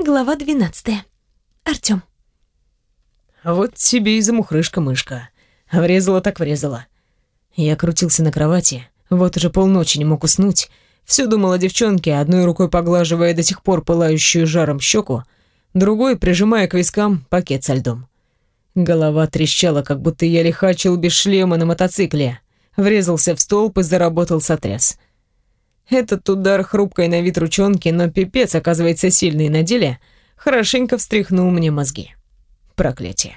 Глава двенадцатая. Артём. Вот тебе и замухрышка-мышка. Врезала так врезала. Я крутился на кровати, вот уже полночи не мог уснуть. Все думал о девчонке, одной рукой поглаживая до сих пор пылающую жаром щеку, другой прижимая к вискам пакет со льдом. Голова трещала, как будто я лихачил без шлема на мотоцикле. Врезался в столб и заработал сотряс. Этот удар хрупкой на вид ручонки, но пипец, оказывается, сильный на деле, хорошенько встряхнул мне мозги. Проклятие.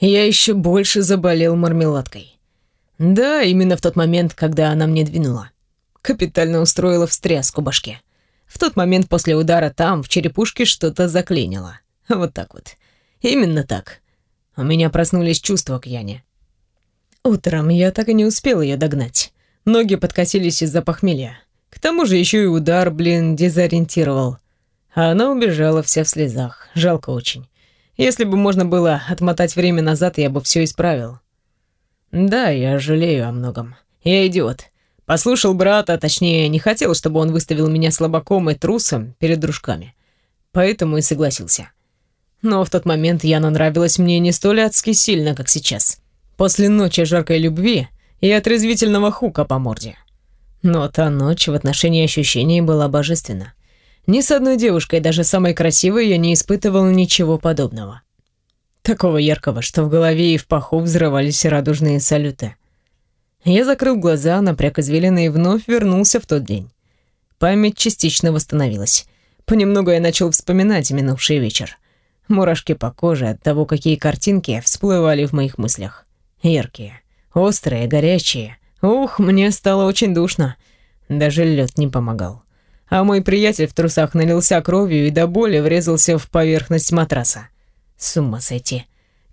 Я еще больше заболел мармеладкой. Да, именно в тот момент, когда она мне двинула. Капитально устроила встряску башке. В тот момент после удара там, в черепушке, что-то заклинило. Вот так вот. Именно так. У меня проснулись чувства к Яне. Утром я так и не успел ее догнать. Ноги подкосились из-за похмелья. К тому же еще и удар, блин, дезориентировал. А она убежала вся в слезах. Жалко очень. Если бы можно было отмотать время назад, я бы все исправил. Да, я жалею о многом. Я идиот. Послушал брата, точнее, не хотел, чтобы он выставил меня слабаком и трусом перед дружками. Поэтому и согласился. Но в тот момент Яна нравилась мне не столь адски сильно, как сейчас. После ночи жаркой любви и отрезвительного хука по морде. Но та ночь в отношении ощущений была божественна. Ни с одной девушкой, даже самой красивой, я не испытывал ничего подобного. Такого яркого, что в голове и в паху взрывались радужные салюты. Я закрыл глаза, напряг извилины и вновь вернулся в тот день. Память частично восстановилась. Понемногу я начал вспоминать минувший вечер. Мурашки по коже от того, какие картинки всплывали в моих мыслях. Яркие, острые, горячие — Ух, мне стало очень душно. Даже лед не помогал. А мой приятель в трусах налился кровью и до боли врезался в поверхность матраса. С ума сойти.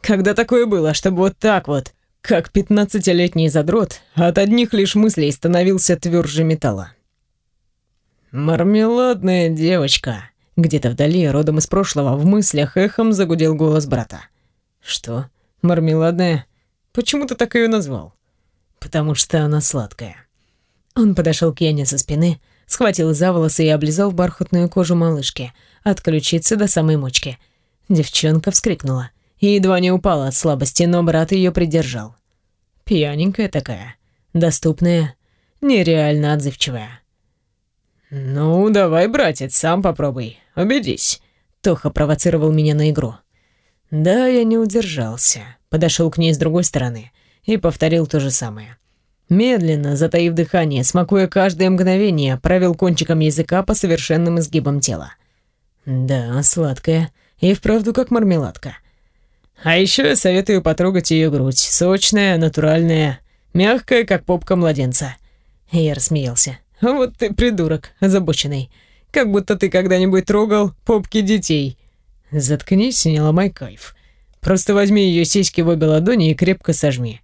Когда такое было, чтобы вот так вот, как пятнадцатилетний задрот, от одних лишь мыслей становился тверже металла. «Мармеладная девочка!» Где-то вдали, родом из прошлого, в мыслях эхом загудел голос брата. «Что? Мармеладная? Почему ты так ее назвал?» Потому что она сладкая. Он подошел к Яне со спины, схватил за волосы и облизал бархатную кожу малышки, от ключицы до самой мочки. Девчонка вскрикнула и едва не упала от слабости, но брат ее придержал. Пьяненькая такая, доступная, нереально отзывчивая. «Ну, давай, братец, сам попробуй, убедись», — Тоха провоцировал меня на игру. Да, я не удержался, подошел к ней с другой стороны — и повторил то же самое. Медленно, затаив дыхание, смакуя каждое мгновение, провел кончиком языка по совершенным изгибам тела. Да, сладкая. И вправду как мармеладка. А еще я советую потрогать ее грудь. Сочная, натуральная, мягкая, как попка младенца. Я рассмеялся. Вот ты придурок, озабоченный. Как будто ты когда-нибудь трогал попки детей. Заткнись и не ломай кайф. Просто возьми ее сиськи в обе ладони и крепко сожми.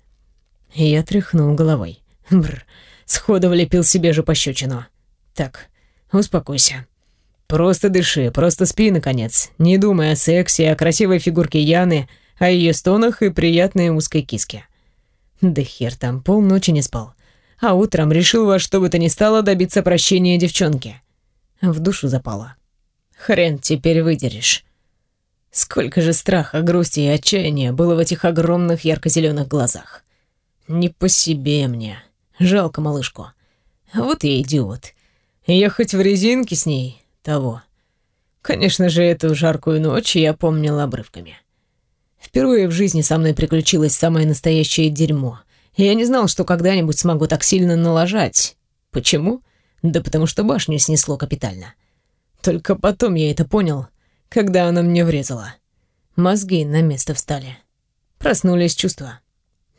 Я тряхнул головой. Бр, сходу влепил себе же пощечину. Так, успокойся. Просто дыши, просто спи, наконец. Не думай о сексе, о красивой фигурке Яны, о ее стонах и приятной узкой киске. Да хер там, полночи не спал. А утром решил во что бы то ни стало добиться прощения девчонки. В душу запало. Хрен теперь выдерешь. Сколько же страха, грусти и отчаяния было в этих огромных ярко-зеленых глазах. Не по себе мне. Жалко малышку. Вот я идиот. Ехать в резинке с ней того. Конечно же, эту жаркую ночь я помнил обрывками. Впервые в жизни со мной приключилось самое настоящее дерьмо. Я не знал, что когда-нибудь смогу так сильно налажать. Почему? Да потому что башню снесло капитально. Только потом я это понял, когда она мне врезала. Мозги на место встали. Проснулись чувства.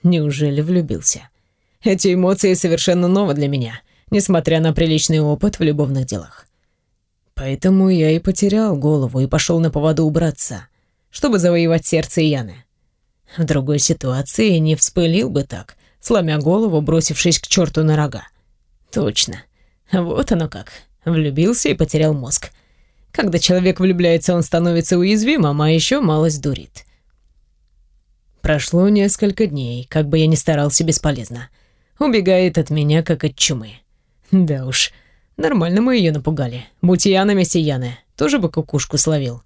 Неужели влюбился? Эти эмоции совершенно новы для меня, несмотря на приличный опыт в любовных делах. Поэтому я и потерял голову и пошел на поводу убраться, чтобы завоевать сердце Яны. В другой ситуации не вспылил бы так, сломя голову, бросившись к черту на рога. Точно. Вот оно как. Влюбился и потерял мозг. Когда человек влюбляется, он становится уязвимым, а еще малость дурит. Прошло несколько дней, как бы я ни старался бесполезно. Убегает от меня, как от чумы. Да уж, нормально мы ее напугали. Будь я на месте Яны, тоже бы кукушку словил.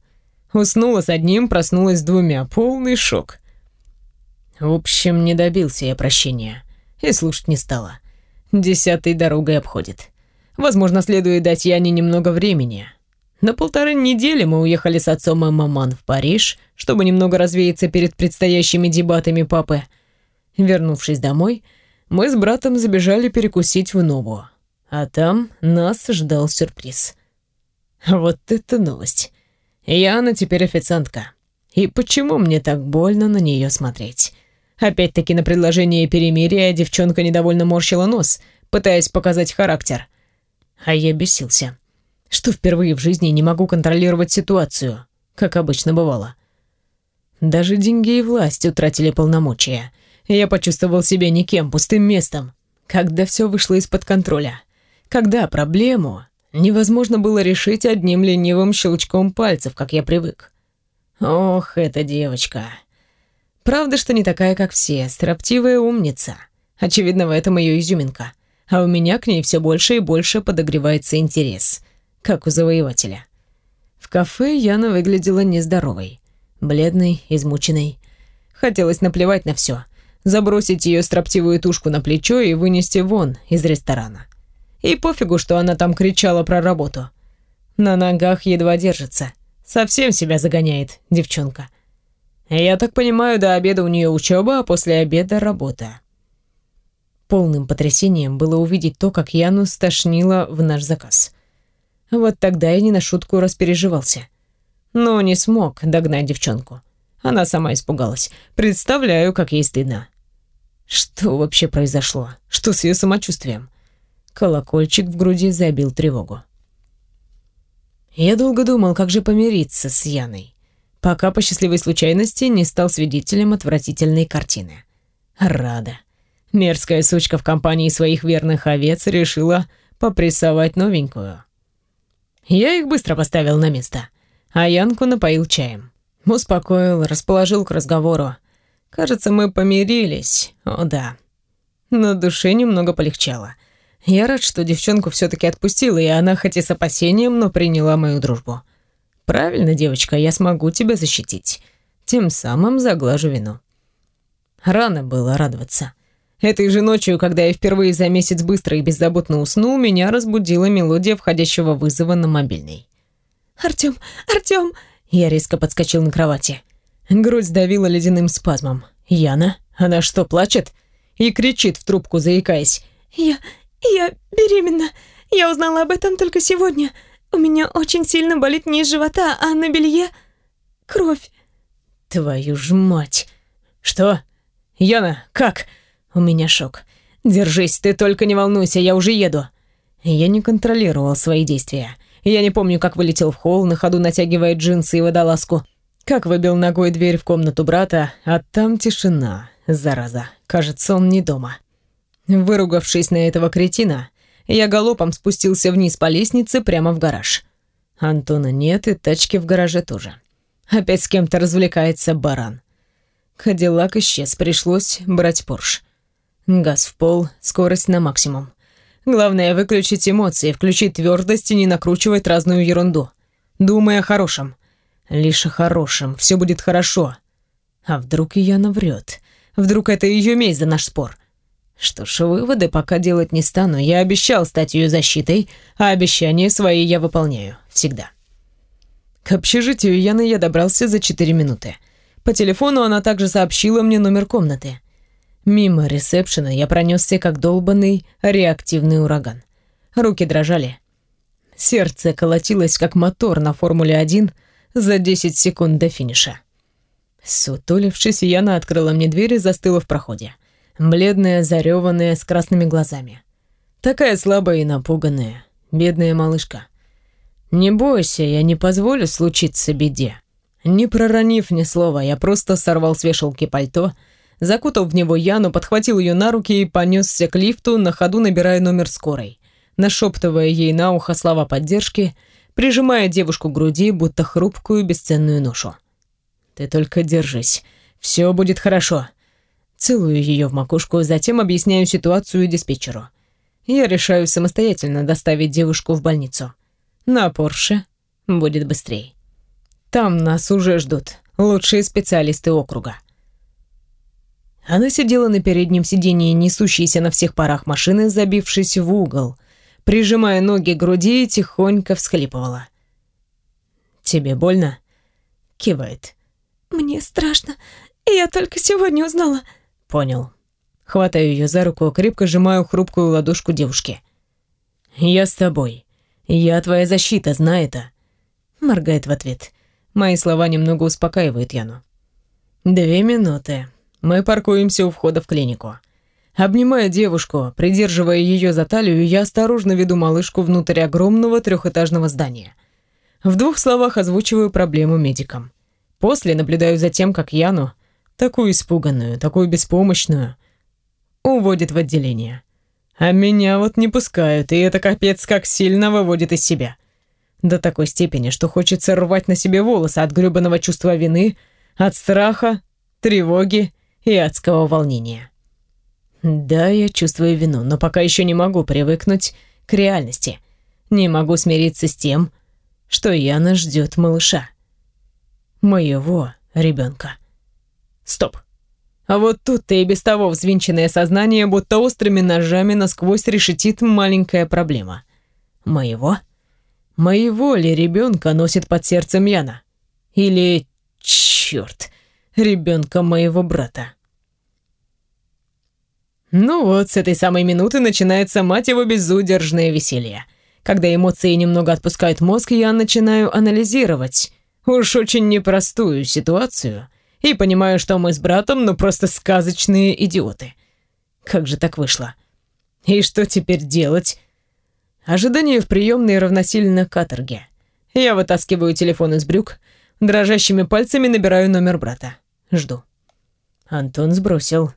Уснула с одним, проснулась с двумя. Полный шок. В общем, не добился я прощения. И слушать не стала. Десятой дорогой обходит. Возможно, следует дать Яне немного времени. На полторы недели мы уехали с отцом и маман в Париж, чтобы немного развеяться перед предстоящими дебатами папы. Вернувшись домой, мы с братом забежали перекусить в Нову. А там нас ждал сюрприз. Вот это новость. Яна теперь официантка. И почему мне так больно на нее смотреть? Опять-таки на предложение перемирия девчонка недовольно морщила нос, пытаясь показать характер. А я бесился, что впервые в жизни не могу контролировать ситуацию, как обычно бывало. Даже деньги и власть утратили полномочия. Я почувствовал себя никем, пустым местом, когда все вышло из-под контроля. Когда проблему невозможно было решить одним ленивым щелчком пальцев, как я привык. Ох, эта девочка. Правда, что не такая, как все, строптивая умница. Очевидно, в этом ее изюминка. А у меня к ней все больше и больше подогревается интерес, как у завоевателя. В кафе Яна выглядела нездоровой. Бледной, измученной. Хотелось наплевать на все, забросить ее строптивую тушку на плечо и вынести вон из ресторана. И пофигу, что она там кричала про работу. На ногах едва держится. Совсем себя загоняет, девчонка. Я так понимаю, до обеда у нее учеба, а после обеда работа. Полным потрясением было увидеть то, как Яну стошнило в наш заказ. Вот тогда я не на шутку распереживался. Но не смог догнать девчонку. Она сама испугалась. Представляю, как ей стыдно. Что вообще произошло? Что с ее самочувствием? Колокольчик в груди забил тревогу. Я долго думал, как же помириться с Яной пока по счастливой случайности не стал свидетелем отвратительной картины. Рада. Мерзкая сучка в компании своих верных овец решила попрессовать новенькую. Я их быстро поставил на место, а Янку напоил чаем. Успокоил, расположил к разговору. Кажется, мы помирились. О да. На душе немного полегчало. Я рад, что девчонку все-таки отпустила, и она хоть и с опасением, но приняла мою дружбу. Правильно, девочка, я смогу тебя защитить. Тем самым заглажу вину. Рано было радоваться. Этой же ночью, когда я впервые за месяц быстро и беззаботно уснул, меня разбудила мелодия входящего вызова на мобильный. «Артём! Артём!» Я резко подскочил на кровати. Грудь сдавила ледяным спазмом. «Яна? Она что, плачет?» И кричит в трубку, заикаясь. «Я... я беременна. Я узнала об этом только сегодня. У меня очень сильно болит низ живота, а на белье кровь. Твою ж мать. Что? Яна, как? У меня шок. Держись, ты только не волнуйся, я уже еду. Я не контролировал свои действия. Я не помню, как вылетел в холл, на ходу натягивая джинсы и водолазку. Как выбил ногой дверь в комнату брата, а там тишина, зараза. Кажется, он не дома. Выругавшись на этого кретина, я галопом спустился вниз по лестнице прямо в гараж. Антона нет, и тачки в гараже тоже. Опять с кем-то развлекается баран. Кадиллак исчез, пришлось брать Порш. Газ в пол, скорость на максимум. Главное выключить эмоции, включить твердость и не накручивать разную ерунду. Думай о хорошем. Лишь о хорошем, все будет хорошо. А вдруг Яна врет? Вдруг это ее месть за наш спор? Что ж, выводы пока делать не стану. Я обещал стать ее защитой, а обещания свои я выполняю. Всегда. К общежитию Яны я добрался за 4 минуты. По телефону она также сообщила мне номер комнаты. Мимо ресепшена я пронесся как долбанный реактивный ураган. Руки дрожали. Сердце колотилось, как мотор на Формуле-1 за 10 секунд до финиша. Сутулившись, Яна открыла мне дверь и застыла в проходе бледная, зареванная, с красными глазами. Такая слабая и напуганная, бедная малышка. «Не бойся, я не позволю случиться беде». Не проронив ни слова, я просто сорвал с вешалки пальто, закутал в него Яну, подхватил ее на руки и понесся к лифту, на ходу набирая номер скорой, нашептывая ей на ухо слова поддержки, прижимая девушку к груди, будто хрупкую бесценную ношу. «Ты только держись, все будет хорошо», Целую ее в макушку, затем объясняю ситуацию диспетчеру. Я решаю самостоятельно доставить девушку в больницу. На Порше, будет быстрее. Там нас уже ждут лучшие специалисты округа. Она сидела на переднем сидении, несущейся на всех парах машины, забившись в угол, прижимая ноги к груди и тихонько всхлипывала. «Тебе больно?» — кивает. «Мне страшно. Я только сегодня узнала». «Понял». Хватаю ее за руку, крепко сжимаю хрупкую ладошку девушки. «Я с тобой. Я твоя защита, знай это». Моргает в ответ. Мои слова немного успокаивают Яну. «Две минуты. Мы паркуемся у входа в клинику. Обнимая девушку, придерживая ее за талию, я осторожно веду малышку внутрь огромного трехэтажного здания. В двух словах озвучиваю проблему медикам. После наблюдаю за тем, как Яну, такую испуганную, такую беспомощную, уводит в отделение. А меня вот не пускают, и это капец как сильно выводит из себя. До такой степени, что хочется рвать на себе волосы от грёбаного чувства вины, от страха, тревоги и адского волнения. Да, я чувствую вину, но пока еще не могу привыкнуть к реальности. Не могу смириться с тем, что Яна ждет малыша. Моего ребенка. Стоп. А вот тут-то и без того взвинченное сознание, будто острыми ножами насквозь решетит маленькая проблема. Моего? Моего ли ребенка носит под сердцем Яна? Или, черт, ребенка моего брата? Ну вот, с этой самой минуты начинается, мать его, безудержное веселье. Когда эмоции немного отпускают мозг, я начинаю анализировать уж очень непростую ситуацию и понимаю, что мы с братом ну просто сказочные идиоты. Как же так вышло? И что теперь делать? Ожидание в приемной равносильно каторге. Я вытаскиваю телефон из брюк, дрожащими пальцами набираю номер брата. Жду. Антон сбросил.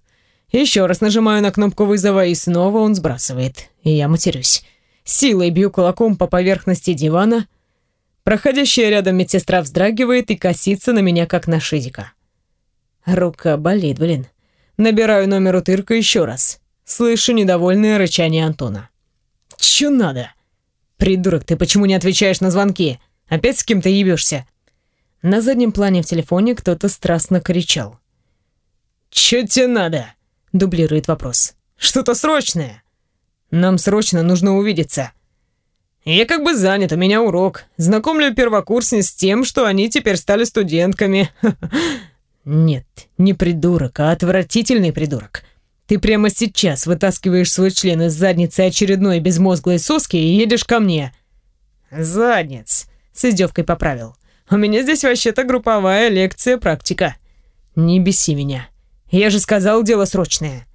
Еще раз нажимаю на кнопку вызова, и снова он сбрасывает. И я матерюсь. Силой бью кулаком по поверхности дивана. Проходящая рядом медсестра вздрагивает и косится на меня, как на шизика. Рука болит, блин. Набираю номер утырка еще раз. Слышу недовольное рычание Антона. «Чё надо?» «Придурок, ты почему не отвечаешь на звонки? Опять с кем-то ебешься?» На заднем плане в телефоне кто-то страстно кричал. «Чё тебе надо?» — дублирует вопрос. «Что-то срочное?» «Нам срочно нужно увидеться». «Я как бы занят, у меня урок. Знакомлю первокурсниц с тем, что они теперь стали студентками». «Нет, не придурок, а отвратительный придурок. Ты прямо сейчас вытаскиваешь свой член из задницы очередной безмозглой соски и едешь ко мне». «Задниц», — с издевкой поправил. «У меня здесь вообще-то групповая лекция-практика». «Не беси меня. Я же сказал, дело срочное.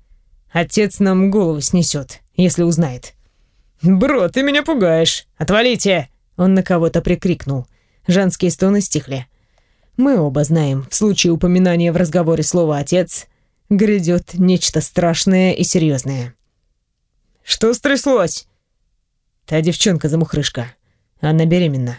Отец нам голову снесет, если узнает». «Бро, ты меня пугаешь! Отвалите!» Он на кого-то прикрикнул. Женские стоны стихли. Мы оба знаем, в случае упоминания в разговоре слова «отец» грядет нечто страшное и серьезное. «Что стряслось?» «Та девчонка-замухрышка. Она беременна».